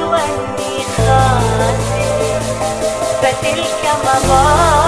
وأني خاسر فتلك مضار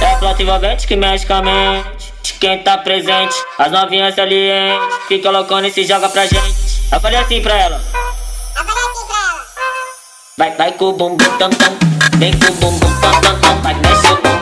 É a plata envolvente que mexe com a mente. Quem tá presente, as novinhas salientes. Fica loucona e se joga pra gente. Assim Eu falei assim pra ela. Vai, vai com o bumbum tam tam, vem com o bumbum tam tam tam, vai mexe o bumbum.